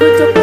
그쪽